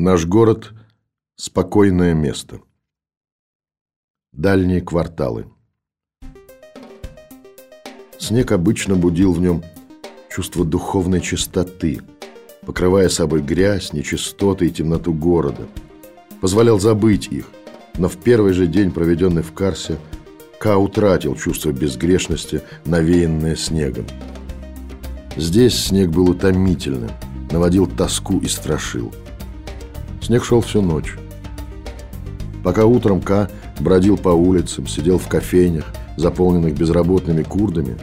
Наш город – спокойное место. Дальние кварталы. Снег обычно будил в нем чувство духовной чистоты, покрывая собой грязь, нечистоты и темноту города. Позволял забыть их, но в первый же день, проведенный в Карсе, Ка утратил чувство безгрешности, навеянное снегом. Здесь снег был утомительным, наводил тоску и страшил – Снег шел всю ночь. Пока утром К бродил по улицам, сидел в кофейнях, заполненных безработными курдами,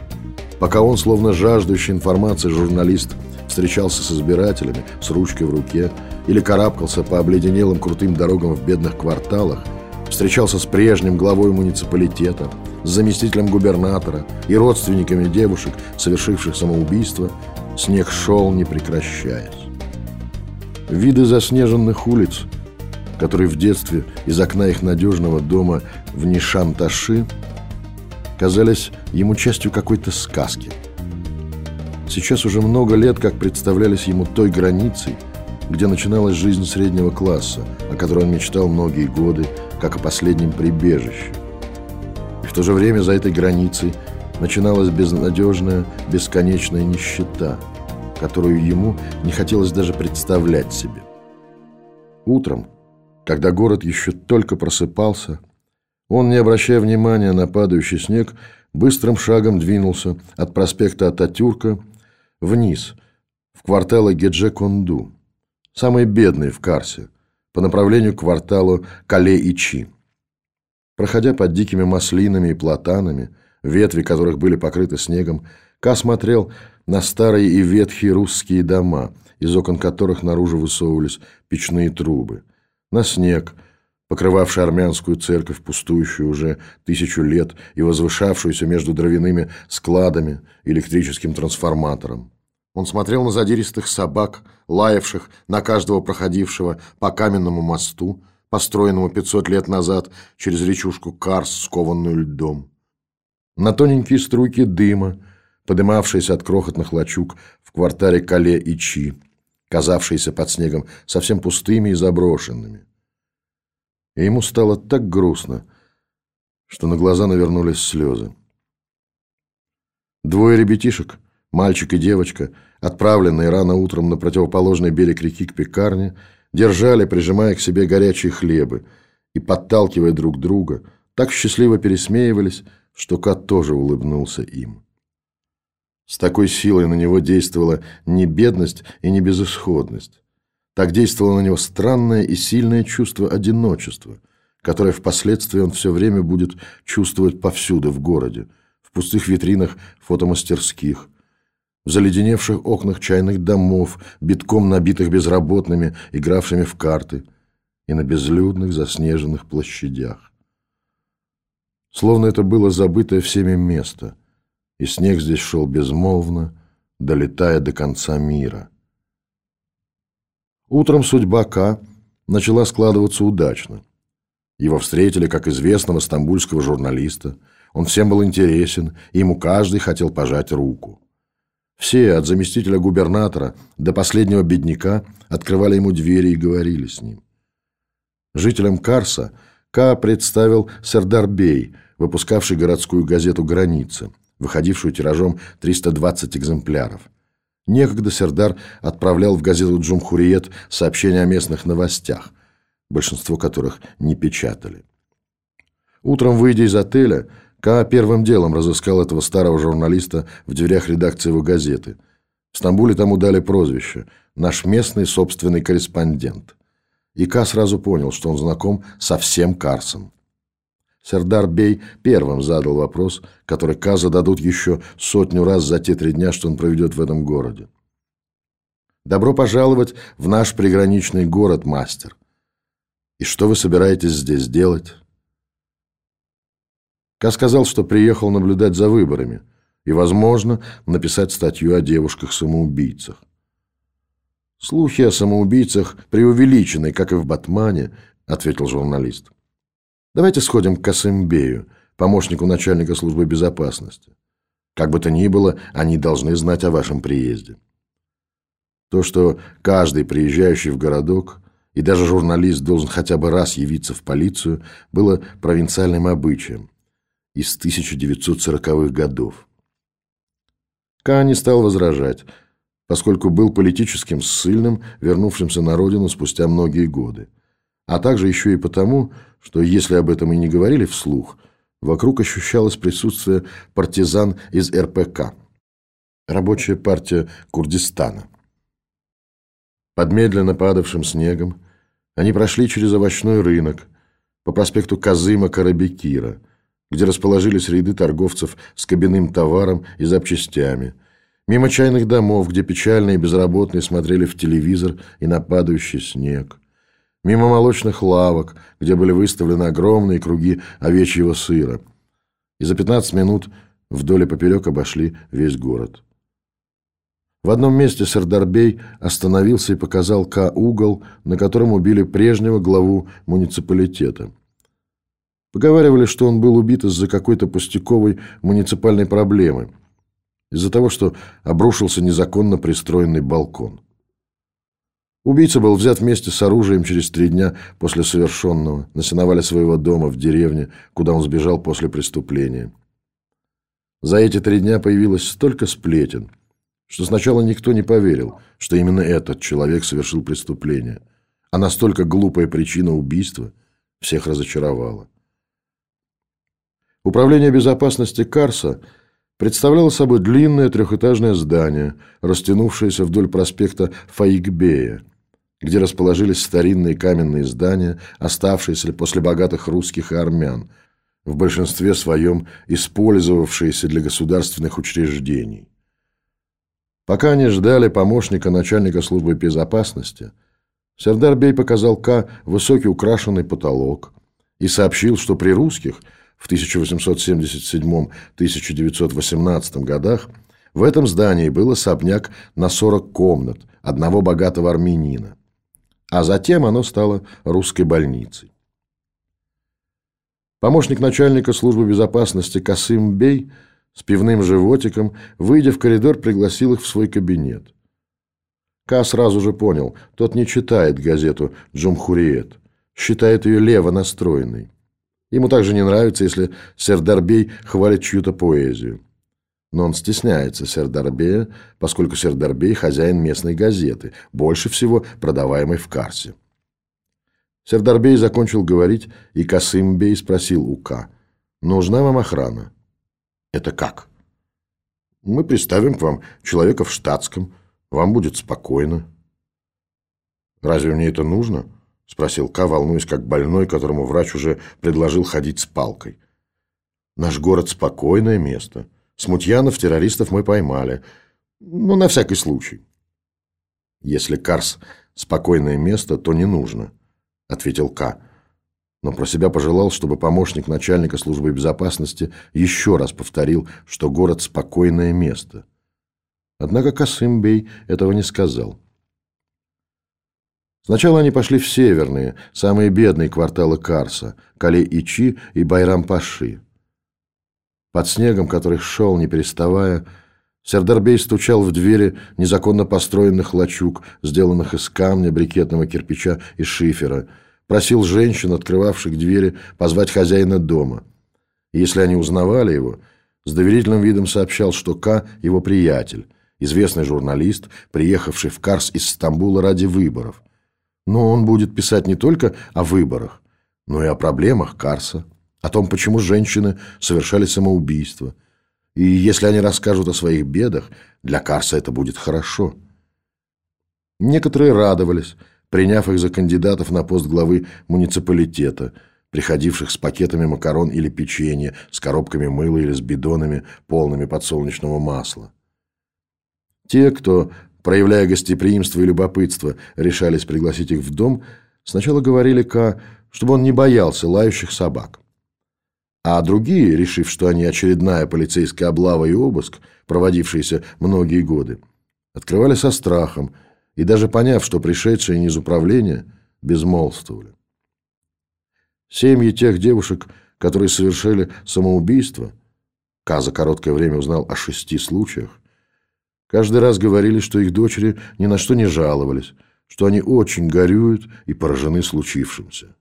пока он, словно жаждущий информации журналист, встречался с избирателями с ручкой в руке или карабкался по обледенелым крутым дорогам в бедных кварталах, встречался с прежним главой муниципалитета, с заместителем губернатора и родственниками девушек, совершивших самоубийство, снег шел, не прекращаясь. Виды заснеженных улиц, которые в детстве из окна их надежного дома в Нишанташи казались ему частью какой-то сказки. Сейчас уже много лет, как представлялись ему той границей, где начиналась жизнь среднего класса, о которой он мечтал многие годы, как о последнем прибежище. И в то же время за этой границей начиналась безнадежная, бесконечная нищета – которую ему не хотелось даже представлять себе. Утром, когда город еще только просыпался, он, не обращая внимания на падающий снег, быстрым шагом двинулся от проспекта Ататюрка вниз, в кварталы Гедже-Конду, самый бедный в Карсе, по направлению к кварталу Кале-Ичи. Проходя под дикими маслинами и платанами, ветви которых были покрыты снегом, Ка смотрел на старые и ветхие русские дома, из окон которых наружу высовывались печные трубы, на снег, покрывавший армянскую церковь, пустующую уже тысячу лет и возвышавшуюся между дровяными складами электрическим трансформатором. Он смотрел на задиристых собак, лаявших на каждого проходившего по каменному мосту, построенному 500 лет назад через речушку Карс, скованную льдом. На тоненькие струйки дыма, подымавшиеся от крохотных лачуг в квартале Кале и Чи, казавшиеся под снегом совсем пустыми и заброшенными. И ему стало так грустно, что на глаза навернулись слезы. Двое ребятишек, мальчик и девочка, отправленные рано утром на противоположный берег реки к пекарне, держали, прижимая к себе горячие хлебы и, подталкивая друг друга, так счастливо пересмеивались, что кот тоже улыбнулся им. С такой силой на него действовала не бедность и не безысходность. Так действовало на него странное и сильное чувство одиночества, которое впоследствии он все время будет чувствовать повсюду в городе, в пустых витринах фотомастерских, в заледеневших окнах чайных домов, битком набитых безработными, игравшими в карты, и на безлюдных заснеженных площадях. Словно это было забытое всеми место – и снег здесь шел безмолвно, долетая до конца мира. Утром судьба К начала складываться удачно. Его встретили как известного стамбульского журналиста. Он всем был интересен, и ему каждый хотел пожать руку. Все, от заместителя губернатора до последнего бедняка, открывали ему двери и говорили с ним. Жителям Карса К представил Сердарбей, выпускавший городскую газету «Граница», выходившую тиражом 320 экземпляров. Некогда Сердар отправлял в газету «Джумхуриет» сообщения о местных новостях, большинство которых не печатали. Утром, выйдя из отеля, Ка первым делом разыскал этого старого журналиста в дверях редакции его газеты. В Стамбуле тому дали прозвище «Наш местный собственный корреспондент». И Ка сразу понял, что он знаком со всем Карсом. Сердар Бей первым задал вопрос, который Ка зададут еще сотню раз за те три дня, что он проведет в этом городе. «Добро пожаловать в наш приграничный город, мастер. И что вы собираетесь здесь делать?» Ка сказал, что приехал наблюдать за выборами и, возможно, написать статью о девушках-самоубийцах. «Слухи о самоубийцах преувеличены, как и в Батмане», — ответил журналист. Давайте сходим к Касымбею, помощнику начальника службы безопасности. Как бы то ни было, они должны знать о вашем приезде. То, что каждый приезжающий в городок и даже журналист должен хотя бы раз явиться в полицию, было провинциальным обычаем из 1940-х годов. Ка не стал возражать, поскольку был политическим ссыльным, вернувшимся на родину спустя многие годы, а также еще и потому, что, если об этом и не говорили вслух, вокруг ощущалось присутствие партизан из РПК, рабочая партия Курдистана. Под медленно падавшим снегом они прошли через овощной рынок по проспекту Казыма Карабекира, где расположились ряды торговцев с кабинным товаром и запчастями, мимо чайных домов, где печальные безработные смотрели в телевизор и на падающий снег, мимо молочных лавок, где были выставлены огромные круги овечьего сыра. И за 15 минут вдоль и поперек обошли весь город. В одном месте Сардарбей остановился и показал К угол, на котором убили прежнего главу муниципалитета. Поговаривали, что он был убит из-за какой-то пустяковой муниципальной проблемы, из-за того, что обрушился незаконно пристроенный балкон. Убийца был взят вместе с оружием через три дня после совершенного на сеновале своего дома в деревне, куда он сбежал после преступления. За эти три дня появилось столько сплетен – что сначала никто не поверил, что именно этот человек совершил преступление, а настолько глупая причина убийства всех разочаровала. Управление безопасности Карса представляло собой длинное трехэтажное здание, растянувшееся вдоль проспекта Фаикбея, где расположились старинные каменные здания, оставшиеся после богатых русских и армян, в большинстве своем использовавшиеся для государственных учреждений. Пока они ждали помощника начальника службы безопасности, Сердарбей показал К высокий украшенный потолок и сообщил, что при русских в 1877-1918 годах в этом здании был особняк на 40 комнат одного богатого армянина, а затем оно стало русской больницей. Помощник начальника службы безопасности Касым Бей – с пивным животиком, выйдя в коридор, пригласил их в свой кабинет. Ка сразу же понял, тот не читает газету «Джумхуриет», считает ее лево настроенной. Ему также не нравится, если Сердарбей хвалит чью-то поэзию. Но он стесняется Сердарбея, поскольку Сердарбей – хозяин местной газеты, больше всего продаваемой в Карсе. Сердарбей закончил говорить, и Касымбей спросил у Ка, «Нужна вам охрана?» Это как? Мы представим к вам человека в штатском. Вам будет спокойно. Разве мне это нужно? Спросил К, волнуясь как больной, которому врач уже предложил ходить с палкой. Наш город спокойное место. Смутьянов, террористов мы поймали. Ну, на всякий случай. Если Карс спокойное место, то не нужно, ответил К но про себя пожелал, чтобы помощник начальника службы безопасности еще раз повторил, что город – спокойное место. Однако Касымбей этого не сказал. Сначала они пошли в северные, самые бедные кварталы Карса – Кале-Ичи и Байрам-Паши. Под снегом, который шел, не переставая, Сердарбей стучал в двери незаконно построенных лачуг, сделанных из камня, брикетного кирпича и шифера – просил женщин, открывавших двери, позвать хозяина дома. Если они узнавали его, с доверительным видом сообщал, что К – его приятель, известный журналист, приехавший в Карс из Стамбула ради выборов. Но он будет писать не только о выборах, но и о проблемах Карса, о том, почему женщины совершали самоубийство. И если они расскажут о своих бедах, для Карса это будет хорошо. Некоторые радовались – приняв их за кандидатов на пост главы муниципалитета, приходивших с пакетами макарон или печенья, с коробками мыла или с бидонами, полными подсолнечного масла. Те, кто, проявляя гостеприимство и любопытство, решались пригласить их в дом, сначала говорили Ка, чтобы он не боялся лающих собак. А другие, решив, что они очередная полицейская облава и обыск, проводившиеся многие годы, открывали со страхом – и даже поняв, что пришедшие не из управления, безмолвствовали. Семьи тех девушек, которые совершили самоубийство, Ка за короткое время узнал о шести случаях, каждый раз говорили, что их дочери ни на что не жаловались, что они очень горюют и поражены случившимся.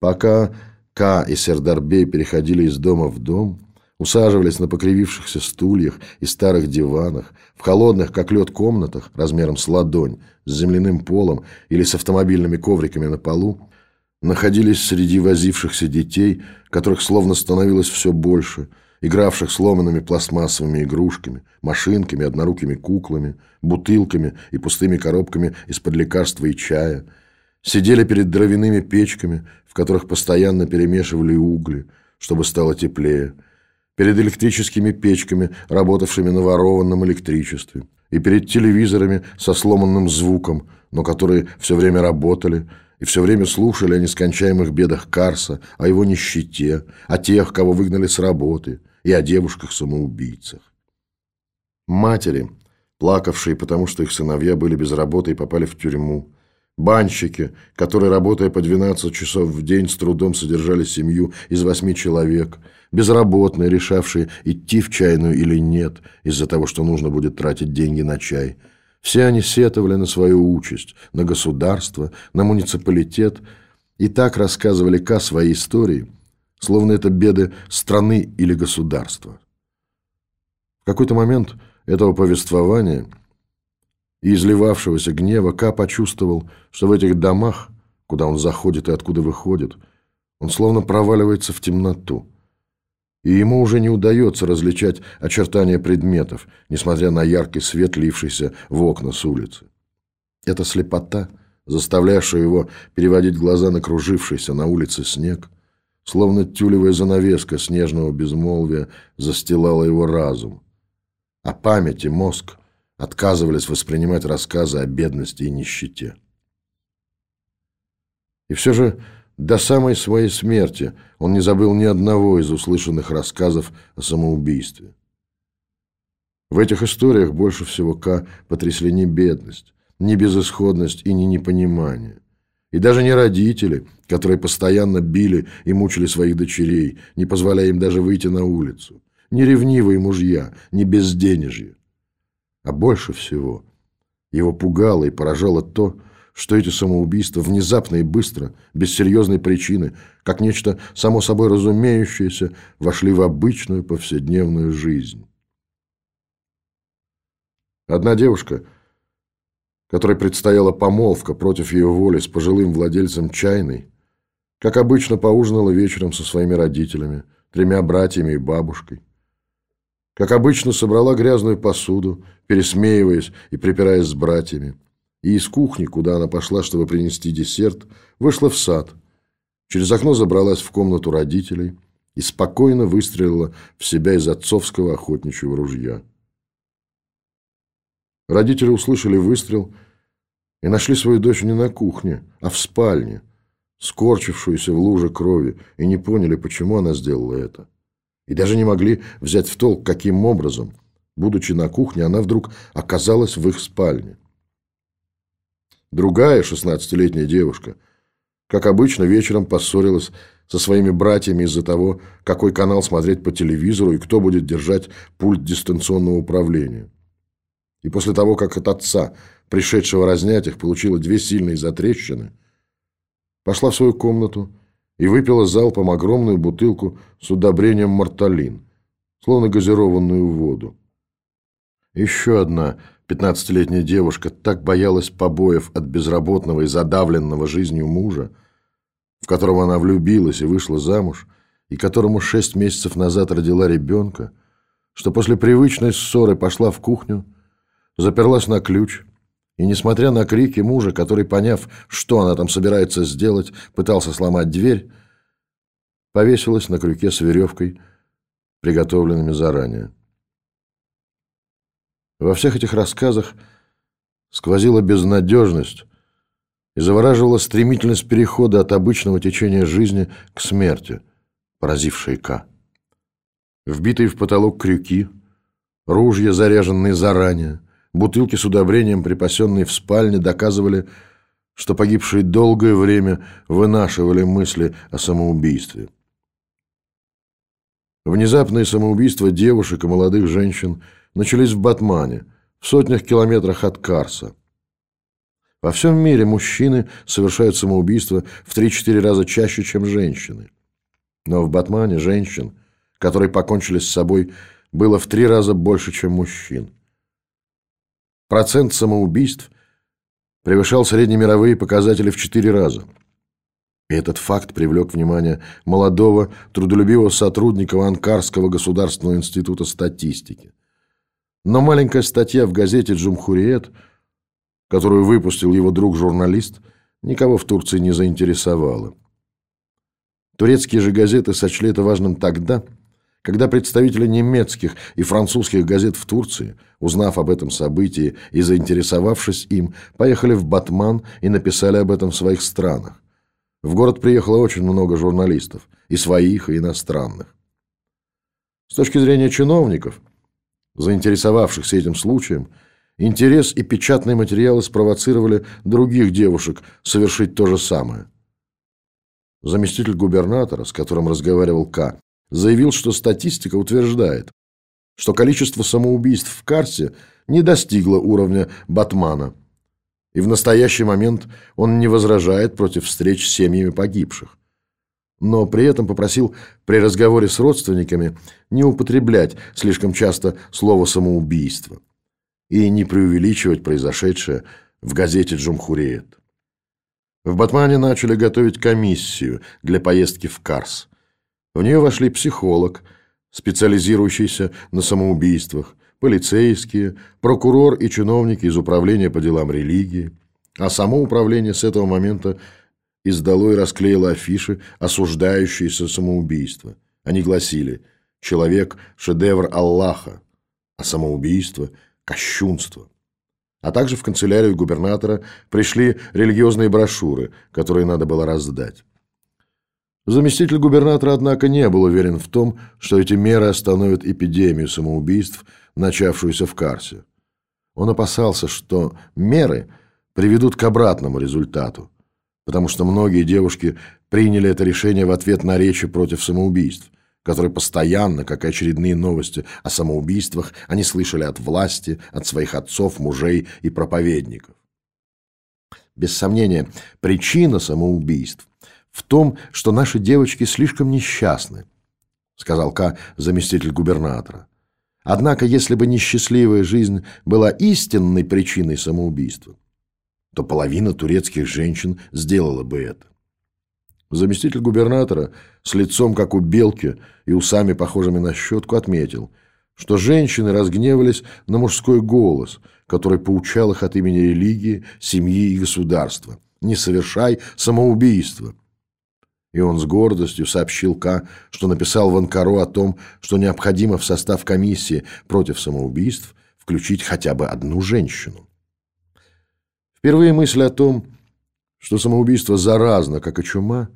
Пока Ка и Сердарбей переходили из дома в дом, усаживались на покривившихся стульях и старых диванах, в холодных, как лед, комнатах размером с ладонь, с земляным полом или с автомобильными ковриками на полу, находились среди возившихся детей, которых словно становилось все больше, игравших сломанными пластмассовыми игрушками, машинками, однорукими куклами, бутылками и пустыми коробками из-под лекарства и чая, сидели перед дровяными печками, в которых постоянно перемешивали угли, чтобы стало теплее, перед электрическими печками, работавшими на ворованном электричестве, и перед телевизорами со сломанным звуком, но которые все время работали, и все время слушали о нескончаемых бедах Карса, о его нищете, о тех, кого выгнали с работы, и о девушках-самоубийцах. Матери, плакавшие, потому что их сыновья были без работы и попали в тюрьму, банщики, которые, работая по 12 часов в день, с трудом содержали семью из восьми человек – безработные, решавшие, идти в чайную или нет, из-за того, что нужно будет тратить деньги на чай. Все они сетовали на свою участь, на государство, на муниципалитет, и так рассказывали Ка свои истории, словно это беды страны или государства. В какой-то момент этого повествования и изливавшегося гнева Ка почувствовал, что в этих домах, куда он заходит и откуда выходит, он словно проваливается в темноту – и ему уже не удается различать очертания предметов, несмотря на яркий свет, лившийся в окна с улицы. Эта слепота, заставлявшая его переводить глаза на кружившийся на улице снег, словно тюлевая занавеска снежного безмолвия застилала его разум, а память и мозг отказывались воспринимать рассказы о бедности и нищете. И все же до самой своей смерти он не забыл ни одного из услышанных рассказов о самоубийстве. В этих историях больше всего К потрясли не бедность, не безысходность и не непонимание. И даже не родители, которые постоянно били и мучили своих дочерей, не позволяя им даже выйти на улицу. Не ревнивые мужья, не безденежье. А больше всего его пугало и поражало то, что эти самоубийства внезапно и быстро, без серьезной причины, как нечто само собой разумеющееся, вошли в обычную повседневную жизнь. Одна девушка, которой предстояла помолвка против ее воли с пожилым владельцем чайной, как обычно поужинала вечером со своими родителями, тремя братьями и бабушкой. Как обычно собрала грязную посуду, пересмеиваясь и припираясь с братьями и из кухни, куда она пошла, чтобы принести десерт, вышла в сад. Через окно забралась в комнату родителей и спокойно выстрелила в себя из отцовского охотничьего ружья. Родители услышали выстрел и нашли свою дочь не на кухне, а в спальне, скорчившуюся в луже крови, и не поняли, почему она сделала это. И даже не могли взять в толк, каким образом, будучи на кухне, она вдруг оказалась в их спальне. Другая шестнадцатилетняя девушка, как обычно, вечером поссорилась со своими братьями из-за того, какой канал смотреть по телевизору и кто будет держать пульт дистанционного управления. И после того, как от отца, пришедшего разнять их, получила две сильные затрещины, пошла в свою комнату и выпила залпом огромную бутылку с удобрением марталин, словно газированную воду. Еще одна Пятнадцатилетняя девушка так боялась побоев от безработного и задавленного жизнью мужа, в которого она влюбилась и вышла замуж, и которому шесть месяцев назад родила ребенка, что после привычной ссоры пошла в кухню, заперлась на ключ и, несмотря на крики мужа, который, поняв, что она там собирается сделать, пытался сломать дверь, повесилась на крюке с веревкой, приготовленными заранее. Во всех этих рассказах сквозила безнадежность и завораживала стремительность перехода от обычного течения жизни к смерти, поразившей К. Вбитые в потолок крюки, ружья, заряженные заранее, бутылки с удобрением, припасенные в спальне, доказывали, что погибшие долгое время вынашивали мысли о самоубийстве. Внезапные самоубийства девушек и молодых женщин – начались в Батмане, в сотнях километрах от Карса. Во всем мире мужчины совершают самоубийство в 3-4 раза чаще, чем женщины. Но в Батмане женщин, которые покончили с собой, было в три раза больше, чем мужчин. Процент самоубийств превышал среднемировые показатели в четыре раза. И этот факт привлек внимание молодого, трудолюбивого сотрудника Анкарского государственного института статистики. Но маленькая статья в газете «Джумхуриет», которую выпустил его друг-журналист, никого в Турции не заинтересовала. Турецкие же газеты сочли это важным тогда, когда представители немецких и французских газет в Турции, узнав об этом событии и заинтересовавшись им, поехали в Батман и написали об этом в своих странах. В город приехало очень много журналистов, и своих, и иностранных. С точки зрения чиновников, заинтересовавшихся этим случаем, интерес и печатные материалы спровоцировали других девушек совершить то же самое. Заместитель губернатора, с которым разговаривал К, заявил, что статистика утверждает, что количество самоубийств в Карсе не достигло уровня Батмана, и в настоящий момент он не возражает против встреч с семьями погибших. Но при этом попросил при разговоре с родственниками не употреблять слишком часто слово «самоубийство» и не преувеличивать произошедшее в газете «Джумхуриет». В Батмане начали готовить комиссию для поездки в Карс – в нее вошли психолог, специализирующийся на самоубийствах, полицейские, прокурор и чиновники из управления по делам религии. А само управление с этого момента издало и расклеило афиши, осуждающие самоубийство. Они гласили «Человек – шедевр Аллаха», а самоубийство – кощунство. А также в канцелярию губернатора пришли религиозные брошюры, которые надо было раздать. Заместитель губернатора, однако, не был уверен в том, что эти меры остановят эпидемию самоубийств, начавшуюся в Карсе. Он опасался, что меры приведут к обратному результату, потому что многие девушки приняли это решение в ответ на речи против самоубийств, которые постоянно, как и очередные новости о самоубийствах, они слышали от власти, от своих отцов, мужей и проповедников. Без сомнения, причина самоубийств в том, что наши девочки слишком несчастны, сказал К. заместитель губернатора. Однако, если бы несчастливая жизнь была истинной причиной самоубийства, то половина турецких женщин сделала бы это. Заместитель губернатора с лицом, как у белки, и усами, похожими на щетку, отметил, что женщины разгневались на мужской голос, который поучал их от имени религии, семьи и государства. «Не совершай самоубийство!» И он с гордостью сообщил К, что написал в Анкару о том, что необходимо в состав комиссии против самоубийств включить хотя бы одну женщину. Впервые мысль о том, что самоубийство заразно, как и чума,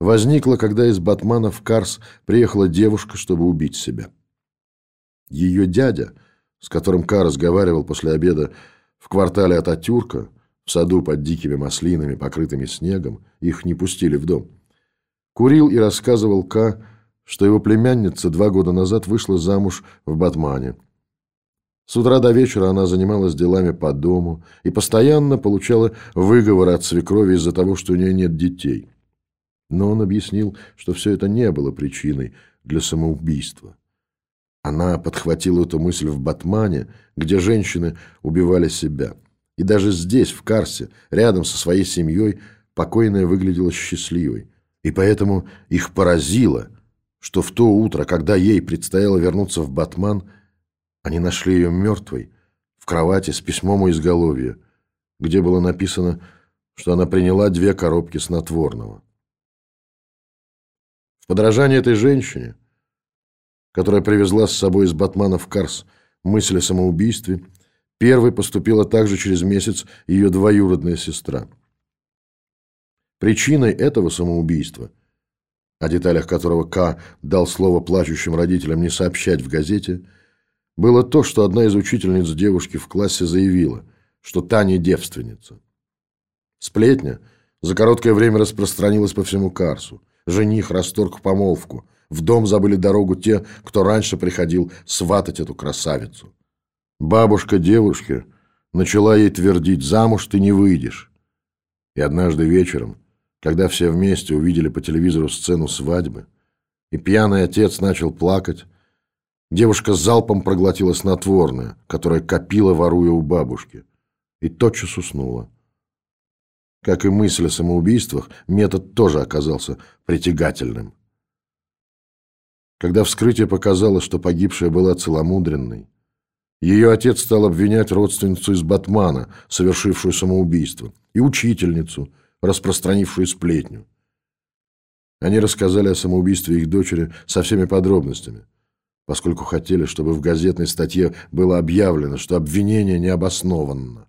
возникла, когда из Батмана в Карс приехала девушка, чтобы убить себя. Ее дядя, с которым Ка разговаривал после обеда в квартале от Атюрка, в саду под дикими маслинами, покрытыми снегом, их не пустили в дом. Курил и рассказывал К, что его племянница два года назад вышла замуж в Батмане. С утра до вечера она занималась делами по дому и постоянно получала выговоры от свекрови из-за того, что у нее нет детей. Но он объяснил, что все это не было причиной для самоубийства. Она подхватила эту мысль в Батмане, где женщины убивали себя. И даже здесь, в Карсе, рядом со своей семьей, покойная выглядела счастливой. И поэтому их поразило, что в то утро, когда ей предстояло вернуться в Батман, они нашли ее мертвой в кровати с письмом у изголовья, где было написано, что она приняла две коробки снотворного. В подражание этой женщине, которая привезла с собой из Батмана в Карс мысль о самоубийстве, первой поступила также через месяц ее двоюродная сестра – Причиной этого самоубийства, о деталях которого К. дал слово плачущим родителям не сообщать в газете, было то, что одна из учительниц девушки в классе заявила, что та не девственница. Сплетня за короткое время распространилась по всему Карсу. Жених расторг помолвку. В дом забыли дорогу те, кто раньше приходил сватать эту красавицу. Бабушка девушки начала ей твердить «замуж ты не выйдешь». И однажды вечером, когда все вместе увидели по телевизору сцену свадьбы, и пьяный отец начал плакать, девушка залпом проглотила снотворное, которое копила, воруя у бабушки, и тотчас уснула. Как и мысль о самоубийствах, метод тоже оказался притягательным. Когда вскрытие показало, что погибшая была целомудренной, ее отец стал обвинять родственницу из Батмана, совершившую самоубийство, и учительницу, распространившую сплетню. Они рассказали о самоубийстве их дочери со всеми подробностями, поскольку хотели, чтобы в газетной статье было объявлено, что обвинение необоснованно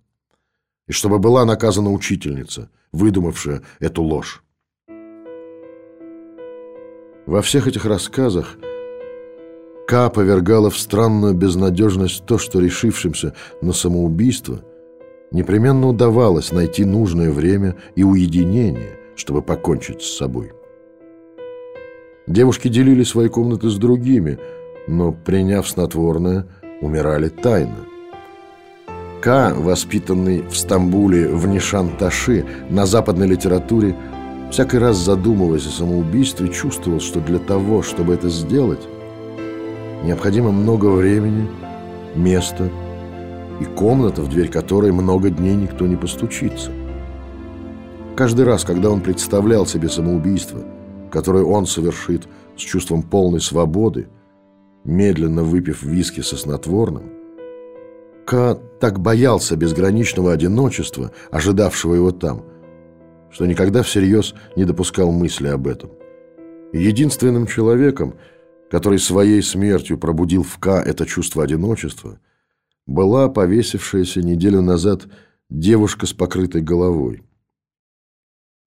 и чтобы была наказана учительница, выдумавшая эту ложь. Во всех этих рассказах К повергала в странную безнадежность то, что решившимся на самоубийство непременно удавалось найти нужное время и уединение, чтобы покончить с собой. Девушки делили свои комнаты с другими, но, приняв снотворное, умирали тайно. К, воспитанный в Стамбуле в Нишанташи на западной литературе, всякий раз задумываясь о самоубийстве, чувствовал, что для того, чтобы это сделать, необходимо много времени, места и комната, в дверь которой много дней никто не постучится. Каждый раз, когда он представлял себе самоубийство, которое он совершит с чувством полной свободы, медленно выпив виски со снотворным, Ка так боялся безграничного одиночества, ожидавшего его там, что никогда всерьез не допускал мысли об этом. И единственным человеком, который своей смертью пробудил в Ка это чувство одиночества, была повесившаяся неделю назад девушка с покрытой головой.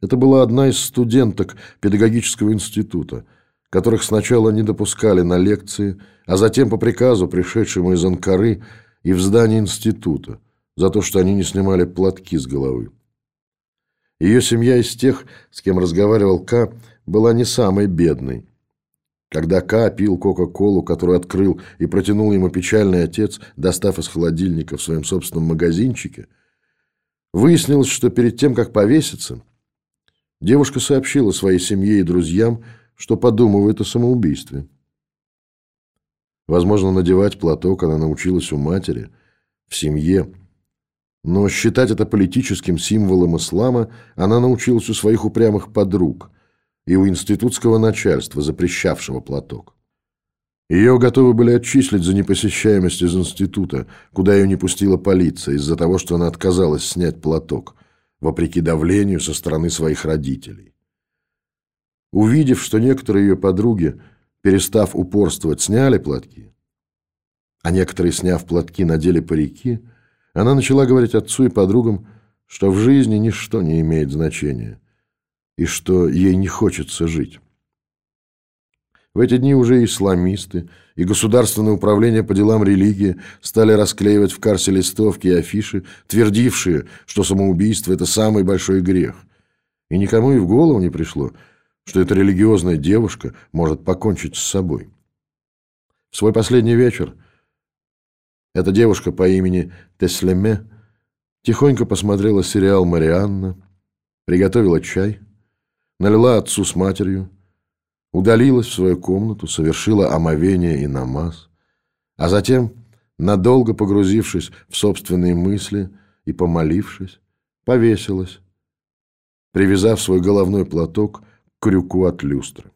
Это была одна из студенток педагогического института, которых сначала не допускали на лекции, а затем по приказу, пришедшему из Анкары, и в здании института за то, что они не снимали платки с головы. Ее семья из тех, с кем разговаривал К, была не самой бедной. Когда К пил Кока-Колу, которую открыл и протянул ему печальный отец, достав из холодильника в своем собственном магазинчике, выяснилось, что перед тем, как повеситься, девушка сообщила своей семье и друзьям, что подумывает о самоубийстве. Возможно, надевать платок она научилась у матери, в семье. Но считать это политическим символом ислама она научилась у своих упрямых подруг и у институтского начальства, запрещавшего платок. Ее готовы были отчислить за непосещаемость из института, куда ее не пустила полиция из-за того, что она отказалась снять платок, вопреки давлению со стороны своих родителей. Увидев, что некоторые ее подруги перестав упорствовать, сняли платки, а некоторые, сняв платки, надели парики, она начала говорить отцу и подругам, что в жизни ничто не имеет значения и что ей не хочется жить. В эти дни уже исламисты, и Государственное управление по делам религии стали расклеивать в карсе листовки и афиши, твердившие, что самоубийство – это самый большой грех. И никому и в голову не пришло – что эта религиозная девушка может покончить с собой. В свой последний вечер эта девушка по имени Теслеме тихонько посмотрела сериал «Марианна», приготовила чай, налила отцу с матерью, удалилась в свою комнату, совершила омовение и намаз, а затем, надолго погрузившись в собственные мысли и помолившись, повесилась, привязав свой головной платок крюку от люстры.